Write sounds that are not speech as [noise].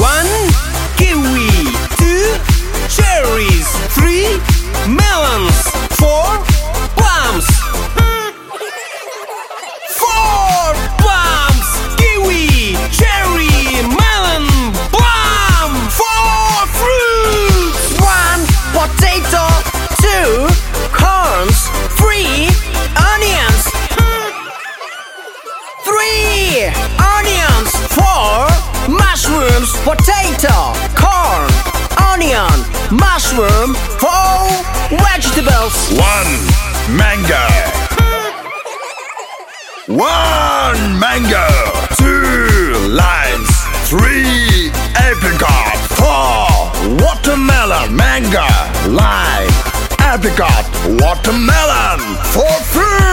One kiwi, two cherries, three melons, four plums. [laughs] Four plums, kiwi, cherry, melon, plum. Four fruits. One potato, two corns, three onions. [laughs] Three potato, corn, onion, mushroom, four vegetables. One mango. One mango. Two limes. Three apricot. Four watermelon. Mango. Lime. Apricot. Watermelon. Four fruits.